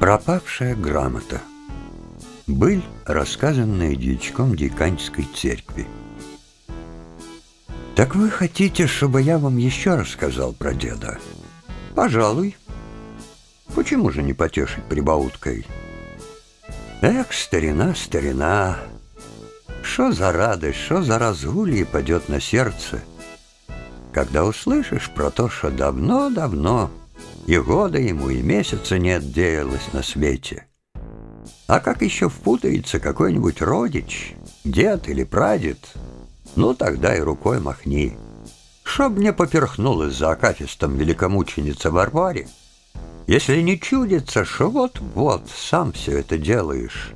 Пропавшая грамота. Быль, рассказанная дьячком Диканьской церкви. Так вы хотите, чтобы я вам еще рассказал про деда? Пожалуй. Почему же не потешить прибауткой? Эх, старина, старина, что за радость, что за разгулье падет на сердце, когда услышишь про то, что давно-давно и года ему, и месяца нет деялось на свете. А как еще впутается какой-нибудь родич, дед или прадед, ну тогда и рукой махни. Чтоб не поперхнулась за акафистом великомученица Варваре, если не чудится, что вот-вот сам все это делаешь,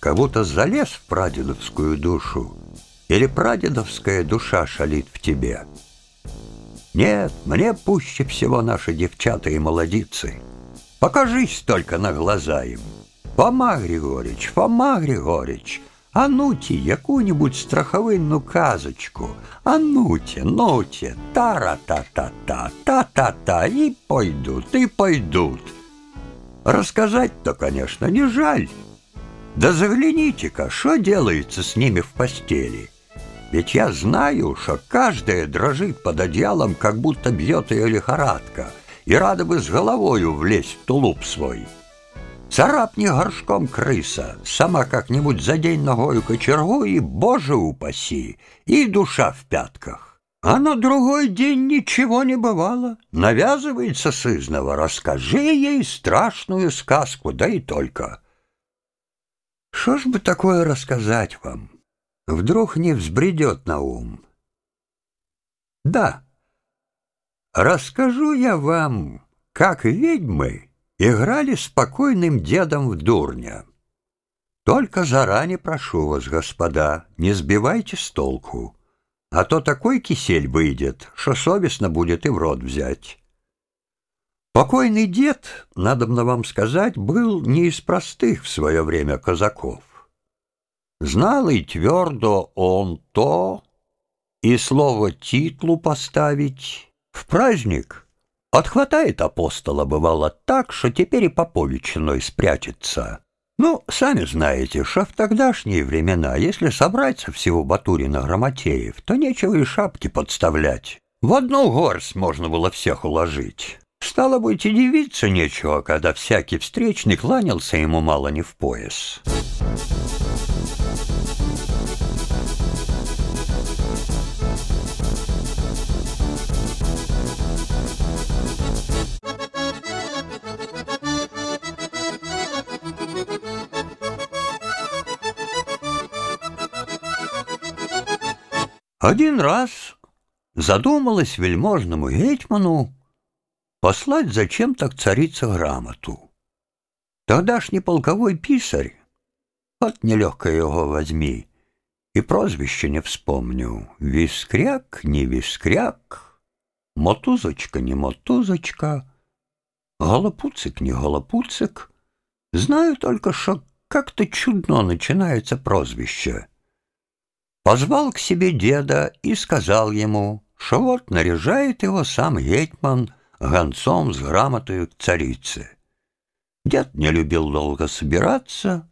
как будто залез в прадедовскую душу, или прадедовская душа шалит в тебе — нет, мне пуще всего наши девчата и молодицы. Покажись только на глаза им. Фома Григорич, Фома Григорич, а нуте яку-нибудь страховинну казочку. А нуте, нуте, тара-та-та-та, та-та-та, и пойдут, и пойдут. Рассказать-то, конечно, не жаль. Да загляните-ка, что делается с ними в постели. Ведь я знаю, что каждая дрожит под одеялом, как будто бьет ее лихорадка, и рада бы с головою влезть в тулуп свой. Царапни горшком крыса, сама как-нибудь задень ногою кочергу, и, боже упаси, и душа в пятках. А на другой день ничего не бывало. Навязывается сызнова, расскажи ей страшную сказку, да и только. Что ж бы такое рассказать вам? Вдруг не взбредет на ум. Да, расскажу я вам, как ведьмы играли спокойным дедом в дурня. Только заранее прошу вас, господа, не сбивайте с толку, а то такой кисель выйдет, что совестно будет и в рот взять. Покойный дед, надо мне вам сказать, был не из простых в свое время казаков. Знал и твердо он то, и слово титлу поставить. В праздник отхватает апостола, бывало так, что теперь и поповичиной спрячется. Ну, сами знаете, что в тогдашние времена, если собраться всего Батурина Грамотеев, то нечего и шапки подставлять. В одну горсть можно было всех уложить. Стало быть, и дивиться нечего, когда всякий встречный кланялся ему мало не в пояс. Один раз задумалась вельможному гетьману послать зачем-то к царице грамоту. Тогдашний полковой писарь, от нелегко его возьми, и прозвище не вспомню, вискряк, не вискряк, мотузочка, не мотузочка, голопуцик, не голопуцик. Знаю только, что как-то чудно начинается прозвище — позвал к себе деда и сказал ему, что вот наряжает его сам Гетьман гонцом с грамотою к царице. Дед не любил долго собираться,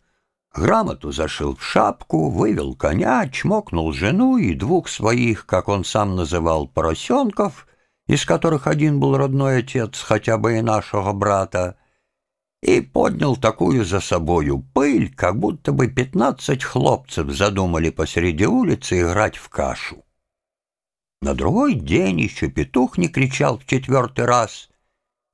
грамоту зашил в шапку, вывел коня, чмокнул жену и двух своих, как он сам называл, поросенков, из которых один был родной отец хотя бы и нашего брата, и поднял такую за собою пыль, как будто бы пятнадцать хлопцев задумали посреди улицы играть в кашу. На другой день еще петух не кричал в четвертый раз.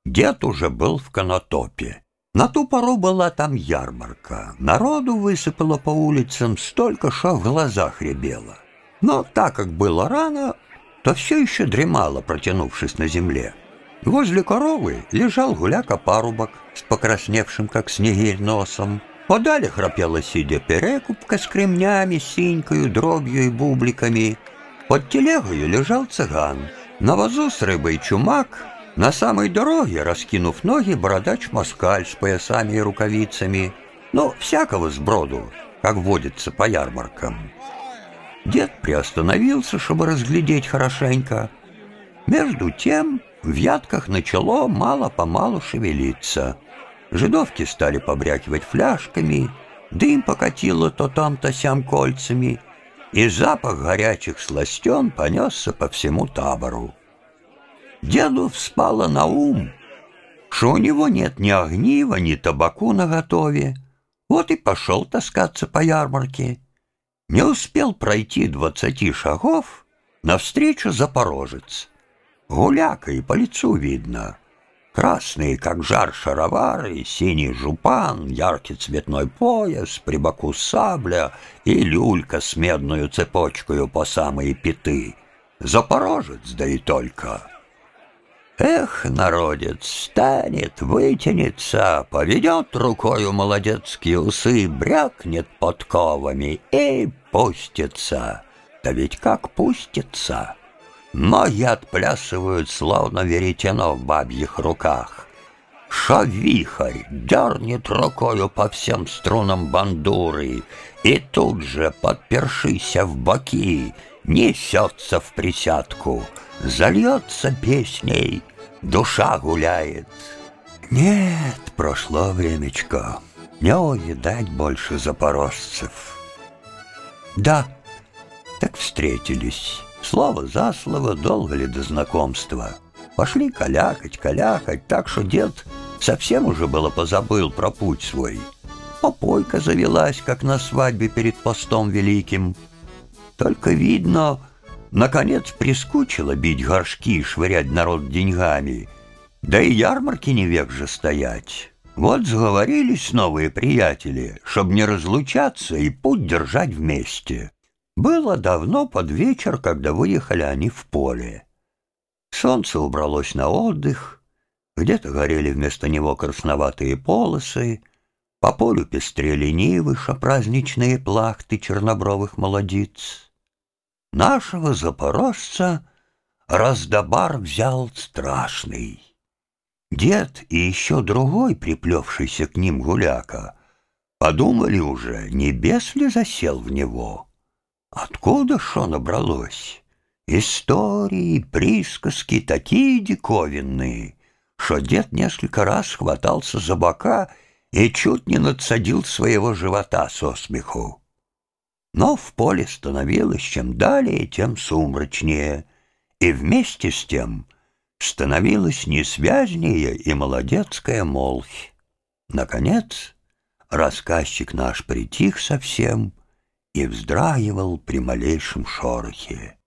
Дед уже был в конотопе. На ту пору была там ярмарка. Народу высыпало по улицам столько, что в глазах ребело. Но так как было рано, то все еще дремало, протянувшись на земле. Возле коровы лежал гуляка-парубок с покрасневшим, как снегирь, носом. Подали храпела сидя перекупка с кремнями, синькою, дробью и бубликами. Под телегою лежал цыган. На вазу с рыбой чумак, на самой дороге, раскинув ноги, бородач-москаль с поясами и рукавицами. Ну, всякого сброду, как водится по ярмаркам. Дед приостановился, чтобы разглядеть хорошенько. Между тем в ядках начало мало-помалу шевелиться. Жидовки стали побрякивать фляжками, дым покатило то там, то сям кольцами, и запах горячих сластен понесся по всему табору. Деду вспало на ум, что у него нет ни огнива, ни табаку наготове, вот и пошел таскаться по ярмарке. Не успел пройти двадцати шагов, навстречу запорожец. Гуляка и по лицу видно. Красные, как жар, шаровары, синий жупан, яркий цветной пояс, при боку сабля и люлька с медную цепочкою по самые пяты. Запорожец, да и только. Эх, народец, станет, вытянется, поведет рукою молодецкие усы, брякнет подковами и пустится. Да ведь как пустится? Ноги отплясывают, словно веретено в бабьих руках. Шавихарь дернет рукою по всем струнам бандуры, И тут же, подпершися в боки, несется в присядку, Зальется песней, душа гуляет. Нет, прошло времечко, не увидать больше запорожцев. Да, так встретились. Слово за слово, долго ли до знакомства. Пошли калякать, калякать, так что дед совсем уже было позабыл про путь свой. Попойка завелась, как на свадьбе перед постом великим. Только видно, наконец прискучило бить горшки и швырять народ деньгами. Да и ярмарки не век же стоять. Вот сговорились новые приятели, чтобы не разлучаться и путь держать вместе. Было давно под вечер, когда выехали они в поле. Солнце убралось на отдых, где-то горели вместо него красноватые полосы, по полю пестрели нивы, праздничные плахты чернобровых молодиц. Нашего запорожца раздобар взял страшный. Дед и еще другой, приплевшийся к ним гуляка, подумали уже, не бес ли засел в него — Откуда шо набралось? Истории, присказки такие диковинные, что дед несколько раз хватался за бока и чуть не надсадил своего живота со смеху. Но в поле становилось чем далее, тем сумрачнее, и вместе с тем становилась несвязнее и молодецкая молвь. Наконец, рассказчик наш притих совсем — и вздрагивал при малейшем шорохе.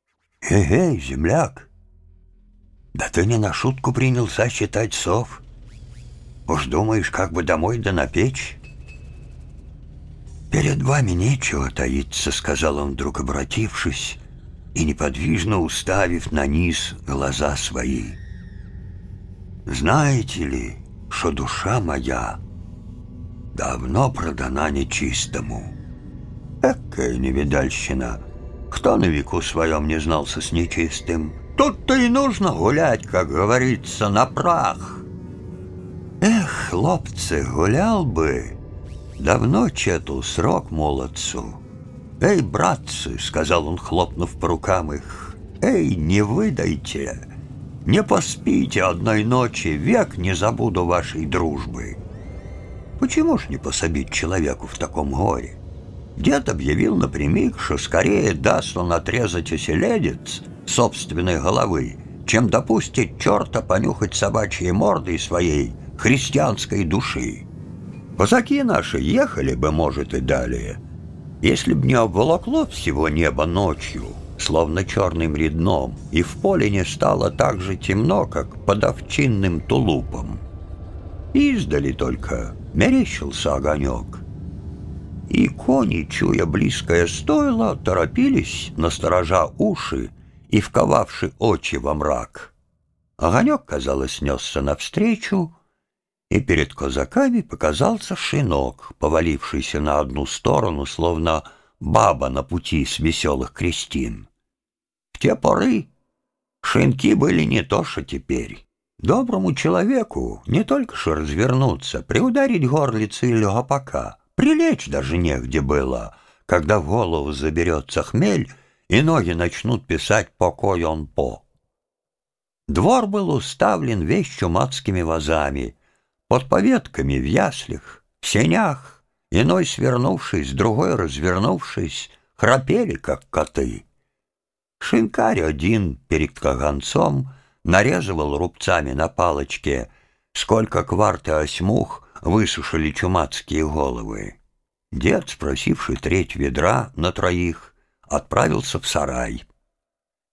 «Эй-эй, земляк! Да ты не на шутку принялся считать сов? Уж думаешь, как бы домой да на печь?» «Перед вами нечего таиться», — сказал он, вдруг обратившись и неподвижно уставив на низ глаза свои. «Знаете ли, что душа моя давно продана нечистому?» Экая невидальщина. Кто на веку своем не знался с нечистым? Тут-то и нужно гулять, как говорится, на прах. Эх, хлопцы, гулял бы. Давно чету срок молодцу. Эй, братцы, сказал он, хлопнув по рукам их, эй, не выдайте. Не поспите одной ночи, век не забуду вашей дружбы. Почему ж не пособить человеку в таком горе? Дед объявил напрямик, что скорее даст он отрезать оселедец собственной головы, чем допустит черта понюхать собачьей мордой своей христианской души. Казаки наши ехали бы, может, и далее, если б не обволокло всего небо ночью, словно черным редном, и в поле не стало так же темно, как под овчинным тулупом. Издали только мерещился огонек, и кони, чуя близкое стойло, торопились, насторожа уши и вковавши очи во мрак. Огонек, казалось, несся навстречу, и перед казаками показался шинок, повалившийся на одну сторону, словно баба на пути с веселых крестин. В те поры шинки были не то, что теперь. Доброму человеку не только что развернуться, приударить горлицы или гопака — Прилечь даже негде было, когда в голову заберется хмель, и ноги начнут писать «покой он по». Двор был уставлен весь чумацкими вазами, Под поветками в яслях, в сенях, Иной свернувшись, другой развернувшись, Храпели, как коты. Шинкарь один перед каганцом Нарезывал рубцами на палочке, Сколько кварты осьмух Высушили чумацкие головы. Дед, спросивший треть ведра на троих, Отправился в сарай.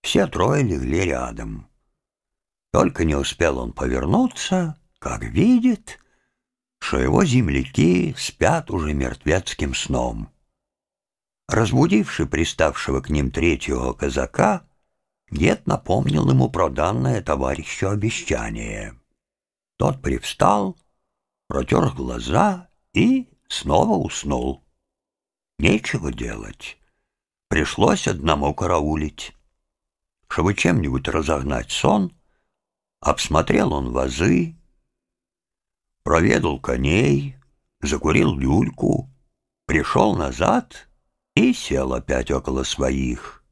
Все трое легли рядом. Только не успел он повернуться, как видит, что его земляки спят уже мертвецким сном. Разбудивший приставшего к ним третьего казака, дед напомнил ему про данное товарищу обещание. Тот привстал, протер глаза и снова уснул. Нечего делать. Пришлось одному караулить. Чтобы чем-нибудь разогнать сон, обсмотрел он вазы, проведал коней, закурил люльку, пришел назад и сел опять около своих.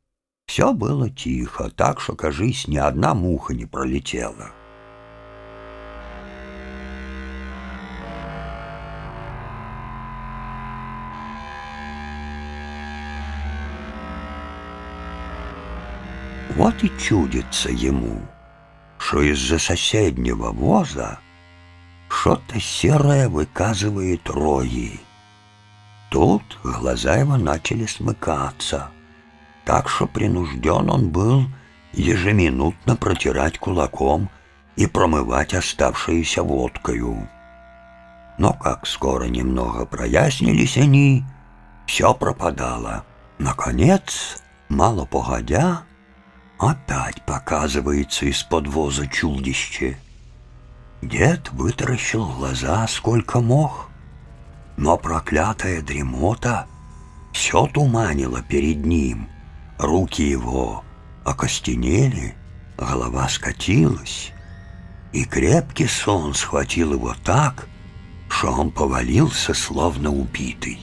Все было тихо, так что, кажись, ни одна муха не пролетела. Вот и чудится ему, что из-за соседнего воза что-то серое выказывает рои. Тут глаза его начали смыкаться, так что принужден он был ежеминутно протирать кулаком и промывать оставшуюся водкою. Но как скоро немного прояснились они, все пропадало. Наконец, мало погодя, Опять показывается из-под воза чудище. Дед вытаращил глаза сколько мог, но проклятая дремота все туманила перед ним. Руки его окостенели, голова скатилась, и крепкий сон схватил его так, что он повалился, словно убитый.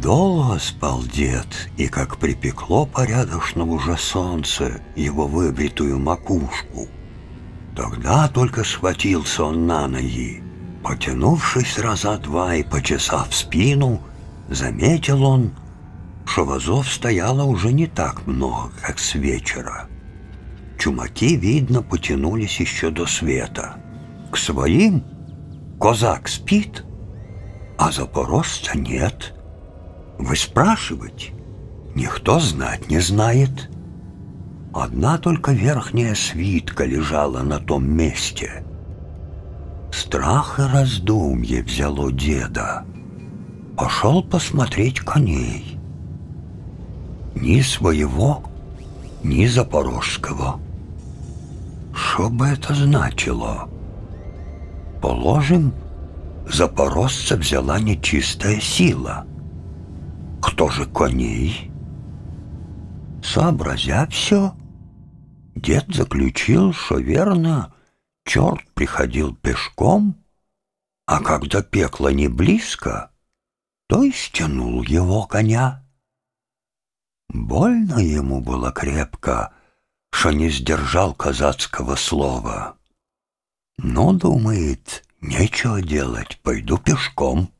Долго спал дед, и как припекло порядочно уже солнце его выбритую макушку. Тогда только схватился он на ноги. Потянувшись раза два и почесав спину, заметил он, что вазов стояло уже не так много, как с вечера. Чумаки, видно, потянулись еще до света. К своим козак спит, а запорожца нет — вы спрашивать? Никто знать не знает. Одна только верхняя свитка лежала на том месте. Страх и раздумье взяло деда. Пошел посмотреть коней. Ни своего, ни запорожского. Что бы это значило? Положим, запорожца взяла нечистая сила — кто же коней? Сообразя все, дед заключил, что верно, черт приходил пешком, а когда пекло не близко, то и стянул его коня. Больно ему было крепко, что не сдержал казацкого слова. Но, думает, нечего делать, пойду пешком.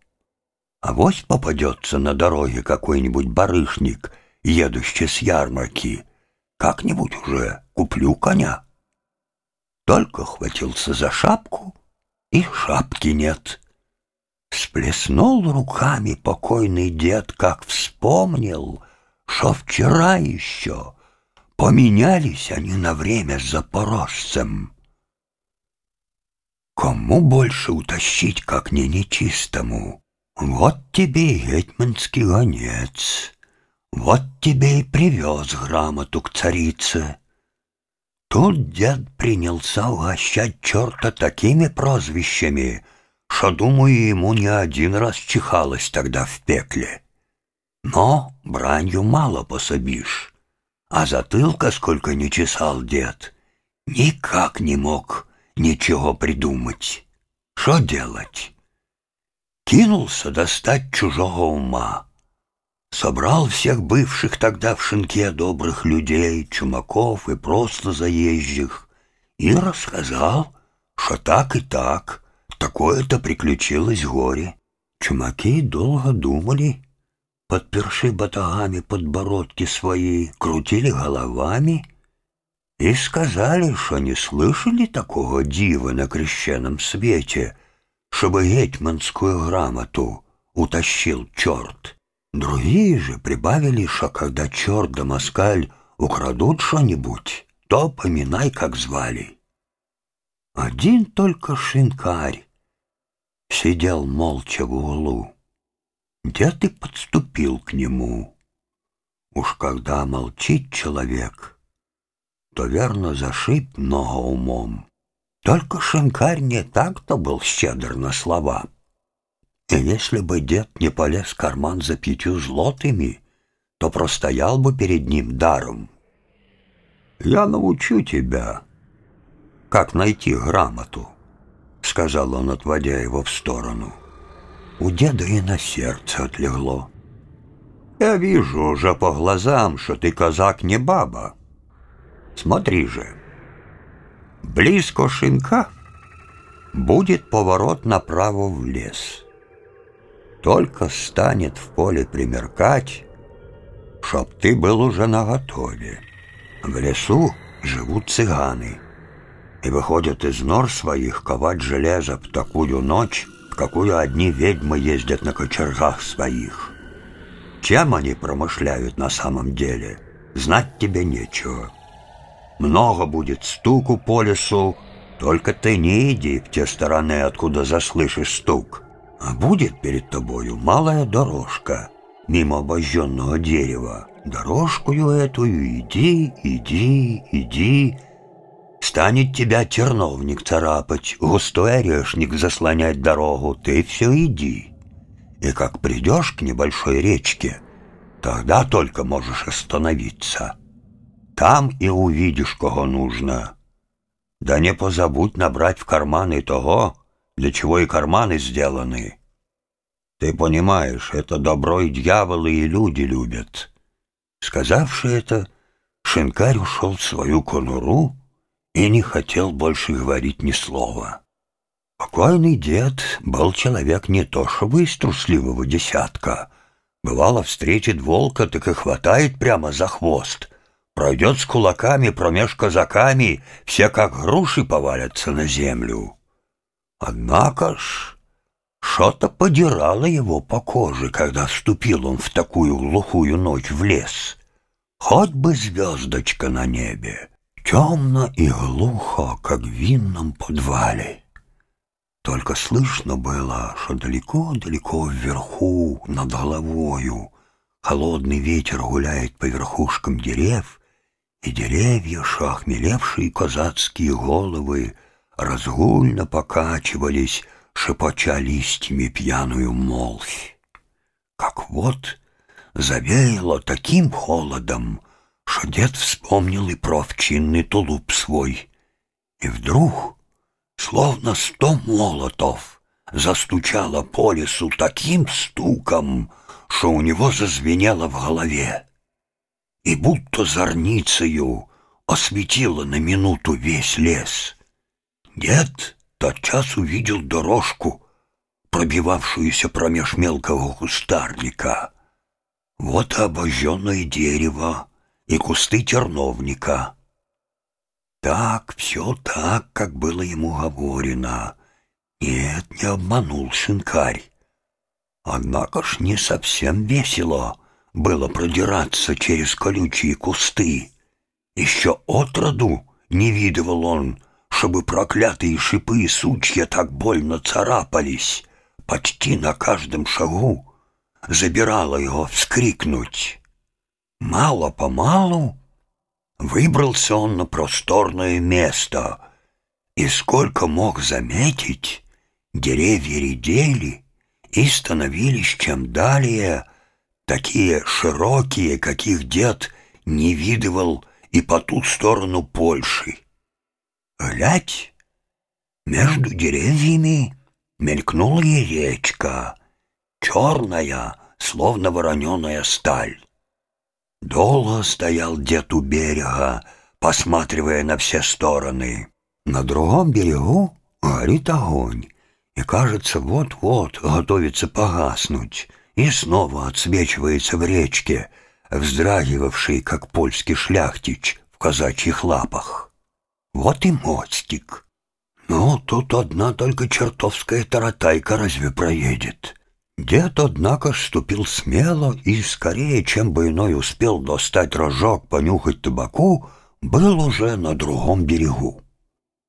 А вось попадется на дороге какой-нибудь барышник, едущий с ярмарки. Как-нибудь уже куплю коня. Только хватился за шапку, и шапки нет. Сплеснул руками покойный дед, как вспомнил, что вчера еще поменялись они на время с запорожцем. Кому больше утащить, как не нечистому? Вот тебе и гетьманский гонец, Вот тебе и привез грамоту к царице. Тут дед принялся угощать черта такими прозвищами, что, думаю, ему не один раз чихалось тогда в пекле. Но бранью мало пособишь, а затылка сколько не чесал дед, никак не мог ничего придумать. Что делать? Кинулся достать чужого ума. Собрал всех бывших тогда в шинке добрых людей, чумаков и просто заезжих, и рассказал, что так и так, такое-то приключилось горе. Чумаки долго думали, подперши батагами подбородки свои, крутили головами и сказали, что не слышали такого дива на крещенном свете, чтобы гетьманскую грамоту утащил черт. Другие же прибавили, что когда черт да москаль украдут что-нибудь, то поминай, как звали. Один только шинкарь сидел молча в углу. Дед и подступил к нему. Уж когда молчит человек, то верно зашиб много умом. Только шинкарь не так-то был щедр на слова. И если бы дед не полез в карман за пятью злотыми, то простоял бы перед ним даром. «Я научу тебя, как найти грамоту», — сказал он, отводя его в сторону. У деда и на сердце отлегло. «Я вижу уже по глазам, что ты казак не баба. Смотри же, близко шинка будет поворот направо в лес». Только станет в поле примеркать, чтоб ты был уже наготове. В лесу живут цыганы и выходят из нор своих ковать железо в такую ночь, в какую одни ведьмы ездят на кочергах своих. Чем они промышляют на самом деле, знать тебе нечего. Много будет стуку по лесу, только ты не иди в те стороны, откуда заслышишь стук. А будет перед тобою малая дорожка мимо обожженного дерева. Дорожкую эту иди, иди, иди. Станет тебя терновник царапать, густой орешник заслонять дорогу, ты все иди. И как придешь к небольшой речке, тогда только можешь остановиться. Там и увидишь, кого нужно. Да не позабудь набрать в карманы того, для чего и карманы сделаны. Ты понимаешь, это добро и дьяволы, и люди любят. Сказавши это, шинкарь ушел в свою конуру и не хотел больше говорить ни слова. Покойный дед был человек не то чтобы из трусливого десятка. Бывало, встретит волка, так и хватает прямо за хвост. Пройдет с кулаками промеж казаками, все как груши повалятся на землю. Однако ж, что-то подирало его по коже, когда вступил он в такую глухую ночь в лес. Хоть бы звездочка на небе, темно и глухо, как в винном подвале. Только слышно было, что далеко-далеко вверху, над головою, холодный ветер гуляет по верхушкам дерев, и деревья, шахмелевшие казацкие головы, разгульно покачивались, шепоча листьями пьяную молвь. Как вот завеяло таким холодом, что дед вспомнил и про овчинный тулуп свой. И вдруг, словно сто молотов, застучало по лесу таким стуком, что у него зазвенело в голове. И будто зорницею осветило на минуту весь лес. Дед тотчас увидел дорожку, пробивавшуюся промеж мелкого кустарника. Вот обожженное дерево и кусты терновника. Так, все так, как было ему говорено. Нет, не обманул шинкарь. Однако ж не совсем весело было продираться через колючие кусты. Еще отроду не видывал он, чтобы проклятые шипы и сучья так больно царапались, почти на каждом шагу забирало его вскрикнуть. Мало-помалу выбрался он на просторное место, и сколько мог заметить, деревья редели и становились чем далее такие широкие, каких дед не видывал и по ту сторону Польши. Глядь, между деревьями мелькнула и речка, черная, словно вороненая сталь. Долго стоял дед у берега, посматривая на все стороны. На другом берегу горит огонь, и, кажется, вот-вот готовится погаснуть, и снова отсвечивается в речке, вздрагивавший, как польский шляхтич в казачьих лапах. Вот и мостик. Ну, тут одна только чертовская таратайка разве проедет? Дед, однако, ступил смело и, скорее, чем бы иной успел достать рожок, понюхать табаку, был уже на другом берегу.